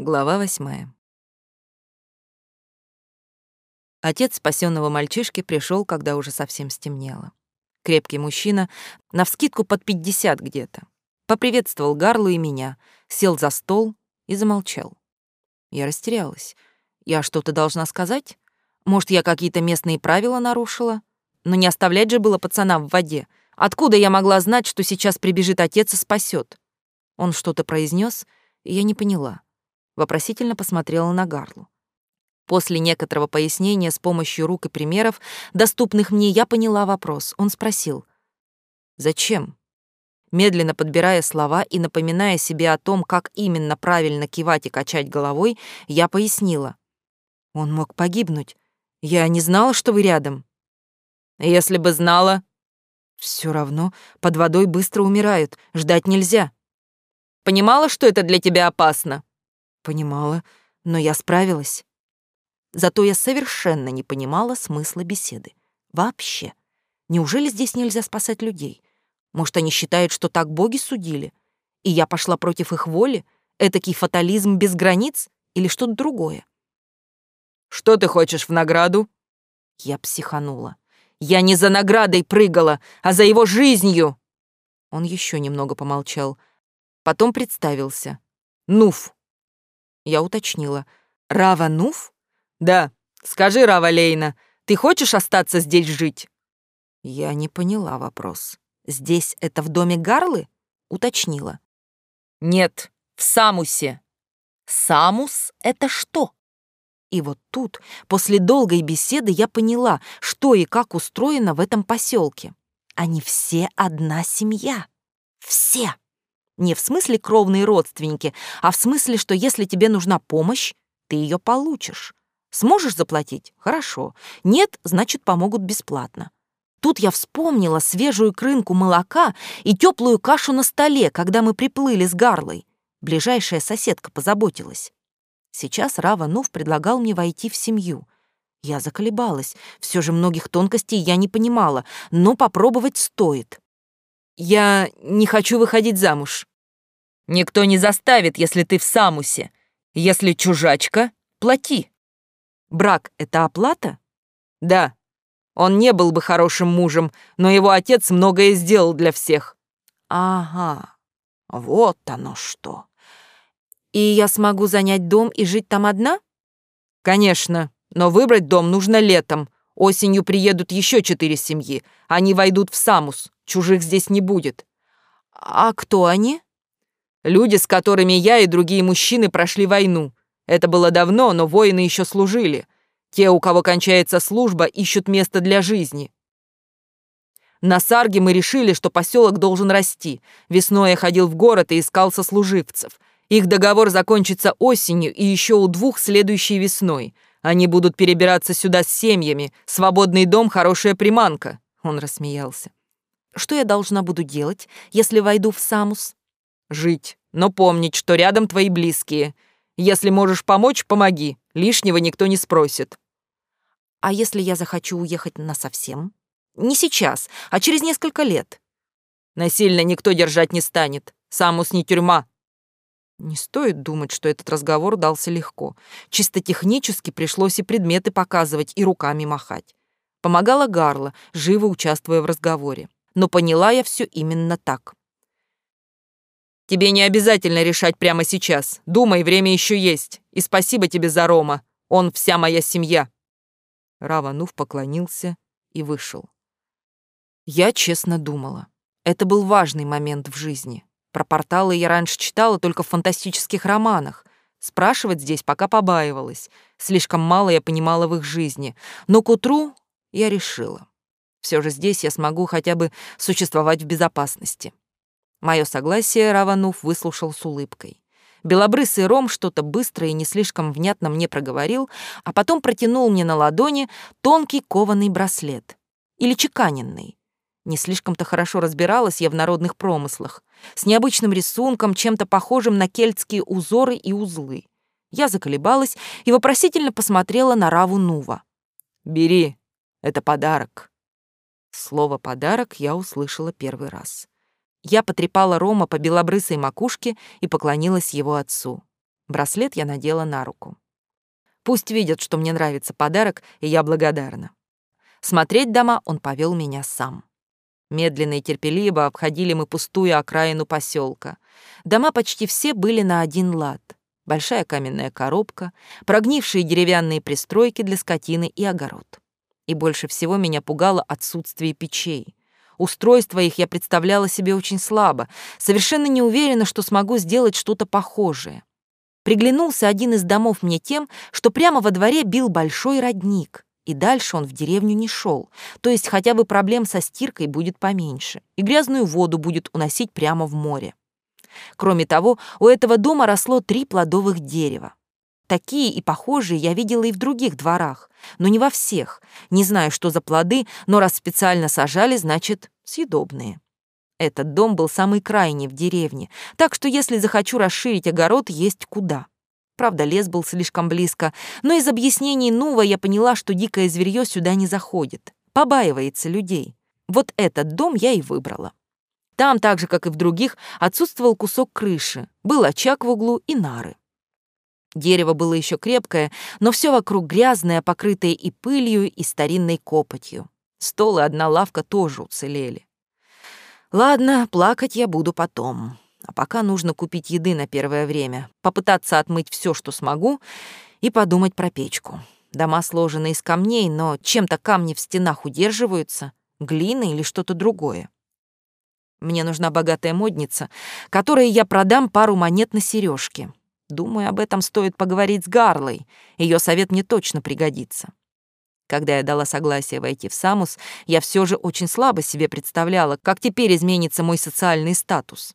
Глава восьмая. Отец спасенного мальчишки пришел, когда уже совсем стемнело. Крепкий мужчина, навскидку под пятьдесят где-то. Поприветствовал Гарлу и меня, сел за стол и замолчал. Я растерялась. Я что-то должна сказать? Может, я какие-то местные правила нарушила? Но не оставлять же было пацана в воде. Откуда я могла знать, что сейчас прибежит отец и спасет? Он что-то произнес, и я не поняла вопросительно посмотрела на Гарлу. После некоторого пояснения с помощью рук и примеров, доступных мне, я поняла вопрос. Он спросил. «Зачем?» Медленно подбирая слова и напоминая себе о том, как именно правильно кивать и качать головой, я пояснила. «Он мог погибнуть. Я не знала, что вы рядом». «Если бы знала...» Все равно под водой быстро умирают, ждать нельзя». «Понимала, что это для тебя опасно?» Понимала, но я справилась. Зато я совершенно не понимала смысла беседы. Вообще. Неужели здесь нельзя спасать людей? Может, они считают, что так боги судили? И я пошла против их воли? Этакий фатализм без границ? Или что-то другое? «Что ты хочешь в награду?» Я психанула. «Я не за наградой прыгала, а за его жизнью!» Он еще немного помолчал. Потом представился. «Нуф, я уточнила. «Рава Нуф?» «Да. Скажи, Рава Лейна, ты хочешь остаться здесь жить?» Я не поняла вопрос. «Здесь это в доме Гарлы?» Уточнила. «Нет, в Самусе». «Самус — это что?» И вот тут, после долгой беседы, я поняла, что и как устроено в этом поселке. Они все одна семья. Все. Не в смысле кровные родственники, а в смысле, что если тебе нужна помощь, ты ее получишь. Сможешь заплатить? Хорошо. Нет, значит, помогут бесплатно. Тут я вспомнила свежую крынку молока и теплую кашу на столе, когда мы приплыли с Гарлой. Ближайшая соседка позаботилась. Сейчас Рава Нув предлагал мне войти в семью. Я заколебалась. Все же многих тонкостей я не понимала, но попробовать стоит. Я не хочу выходить замуж. Никто не заставит, если ты в самусе. Если чужачка, плати. Брак — это оплата? Да. Он не был бы хорошим мужем, но его отец многое сделал для всех. Ага, вот оно что. И я смогу занять дом и жить там одна? Конечно, но выбрать дом нужно летом. Осенью приедут еще четыре семьи. Они войдут в Самус. Чужих здесь не будет. А кто они? Люди, с которыми я и другие мужчины прошли войну. Это было давно, но воины еще служили. Те, у кого кончается служба, ищут место для жизни. На Сарге мы решили, что поселок должен расти. Весной я ходил в город и искал сослуживцев. Их договор закончится осенью и еще у двух следующей весной — они будут перебираться сюда с семьями. Свободный дом — хорошая приманка». Он рассмеялся. «Что я должна буду делать, если войду в Самус?» «Жить, но помнить, что рядом твои близкие. Если можешь помочь, помоги. Лишнего никто не спросит». «А если я захочу уехать насовсем?» «Не сейчас, а через несколько лет». «Насильно никто держать не станет. Самус не тюрьма, не стоит думать, что этот разговор дался легко. Чисто технически пришлось и предметы показывать, и руками махать. Помогала Гарла, живо участвуя в разговоре. Но поняла я все именно так. «Тебе не обязательно решать прямо сейчас. Думай, время еще есть. И спасибо тебе за Рома. Он вся моя семья». Раванув поклонился и вышел. Я честно думала. Это был важный момент в жизни. Про порталы я раньше читала только в фантастических романах. Спрашивать здесь пока побаивалась. Слишком мало я понимала в их жизни. Но к утру я решила. Все же здесь я смогу хотя бы существовать в безопасности. Мое согласие Раванув выслушал с улыбкой. Белобрысый Ром что-то быстро и не слишком внятно мне проговорил, а потом протянул мне на ладони тонкий кованый браслет. Или чеканенный. Не слишком-то хорошо разбиралась я в народных промыслах. С необычным рисунком, чем-то похожим на кельтские узоры и узлы. Я заколебалась и вопросительно посмотрела на Раву Нува. «Бери, это подарок». Слово «подарок» я услышала первый раз. Я потрепала Рома по белобрысой макушке и поклонилась его отцу. Браслет я надела на руку. Пусть видят, что мне нравится подарок, и я благодарна. Смотреть дома он повел меня сам. Медленно и терпеливо обходили мы пустую окраину поселка. Дома почти все были на один лад. Большая каменная коробка, прогнившие деревянные пристройки для скотины и огород. И больше всего меня пугало отсутствие печей. Устройство их я представляла себе очень слабо, совершенно не уверена, что смогу сделать что-то похожее. Приглянулся один из домов мне тем, что прямо во дворе бил большой родник и дальше он в деревню не шел, то есть хотя бы проблем со стиркой будет поменьше, и грязную воду будет уносить прямо в море. Кроме того, у этого дома росло три плодовых дерева. Такие и похожие я видела и в других дворах, но не во всех. Не знаю, что за плоды, но раз специально сажали, значит, съедобные. Этот дом был самый крайний в деревне, так что если захочу расширить огород, есть куда. Правда, лес был слишком близко, но из объяснений Нува я поняла, что дикое зверье сюда не заходит, побаивается людей. Вот этот дом я и выбрала. Там, так же, как и в других, отсутствовал кусок крыши, был очаг в углу и нары. Дерево было еще крепкое, но все вокруг грязное, покрытое и пылью, и старинной копотью. Стол и одна лавка тоже уцелели. Ладно, плакать я буду потом. А пока нужно купить еды на первое время, попытаться отмыть все, что смогу, и подумать про печку. Дома сложены из камней, но чем-то камни в стенах удерживаются, глина или что-то другое. Мне нужна богатая модница, которой я продам пару монет на сережки. Думаю, об этом стоит поговорить с Гарлой. Ее совет мне точно пригодится. Когда я дала согласие войти в Самус, я все же очень слабо себе представляла, как теперь изменится мой социальный статус.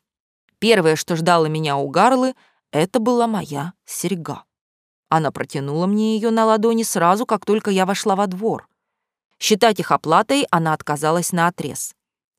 Первое, что ждало меня у Гарлы, это была моя серьга. Она протянула мне ее на ладони сразу, как только я вошла во двор. Считать их оплатой она отказалась на отрез.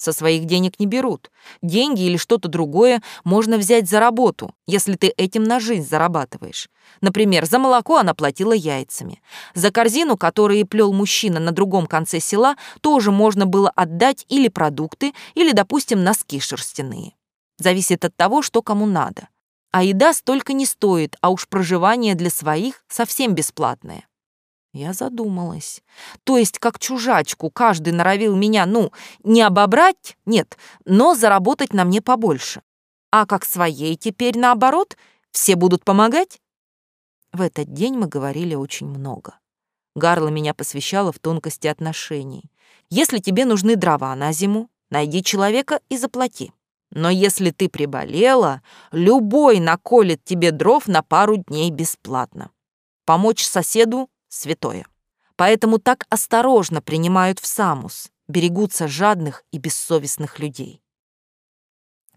Со своих денег не берут. Деньги или что-то другое можно взять за работу, если ты этим на жизнь зарабатываешь. Например, за молоко она платила яйцами. За корзину, которую плел мужчина на другом конце села, тоже можно было отдать или продукты, или, допустим, носки шерстяные. Зависит от того, что кому надо. А еда столько не стоит, а уж проживание для своих совсем бесплатное. Я задумалась. То есть, как чужачку, каждый норовил меня, ну, не обобрать, нет, но заработать на мне побольше. А как своей теперь наоборот, все будут помогать? В этот день мы говорили очень много. Гарла меня посвящала в тонкости отношений. Если тебе нужны дрова на зиму, найди человека и заплати. Но если ты приболела, любой наколет тебе дров на пару дней бесплатно. Помочь соседу — святое. Поэтому так осторожно принимают в Самус, берегутся жадных и бессовестных людей.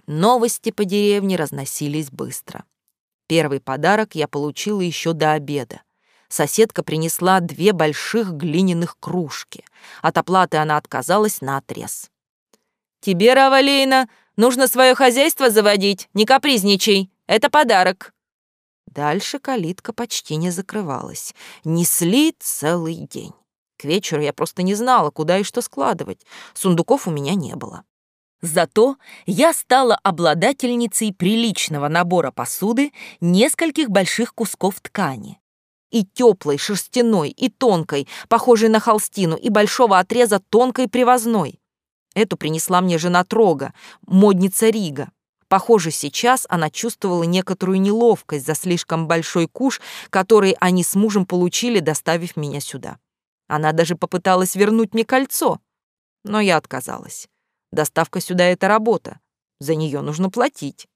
Новости по деревне разносились быстро. Первый подарок я получила еще до обеда. Соседка принесла две больших глиняных кружки. От оплаты она отказалась на отрез. «Тебе, Равалейна, Нужно свое хозяйство заводить, не капризничай. Это подарок». Дальше калитка почти не закрывалась. Несли целый день. К вечеру я просто не знала, куда и что складывать. Сундуков у меня не было. Зато я стала обладательницей приличного набора посуды, нескольких больших кусков ткани. И теплой, шерстяной, и тонкой, похожей на холстину, и большого отреза тонкой привозной. Эту принесла мне жена Трога, модница Рига. Похоже, сейчас она чувствовала некоторую неловкость за слишком большой куш, который они с мужем получили, доставив меня сюда. Она даже попыталась вернуть мне кольцо, но я отказалась. Доставка сюда — это работа. За нее нужно платить.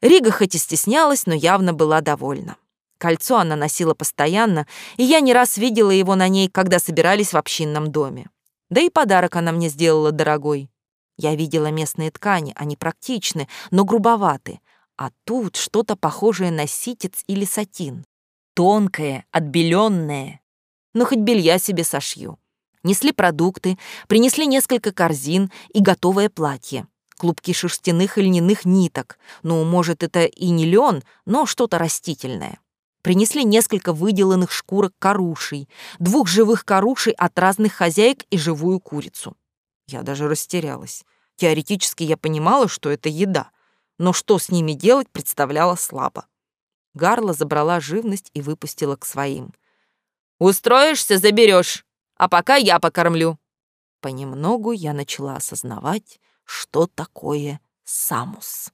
Рига хоть и стеснялась, но явно была довольна. Кольцо она носила постоянно, и я не раз видела его на ней, когда собирались в общинном доме. Да и подарок она мне сделала дорогой. Я видела местные ткани, они практичны, но грубоваты. А тут что-то похожее на ситец или сатин. Тонкое, отбеленное. Ну, хоть белья себе сошью. Несли продукты, принесли несколько корзин и готовое платье. Клубки шерстяных и льняных ниток. Ну, может, это и не лен, но что-то растительное. Принесли несколько выделанных шкурок карушей, двух живых карушей от разных хозяек и живую курицу. Я даже растерялась. Теоретически я понимала, что это еда, но что с ними делать, представляла слабо. Гарла забрала живность и выпустила к своим. «Устроишься, заберешь, а пока я покормлю». Понемногу я начала осознавать, что такое самус.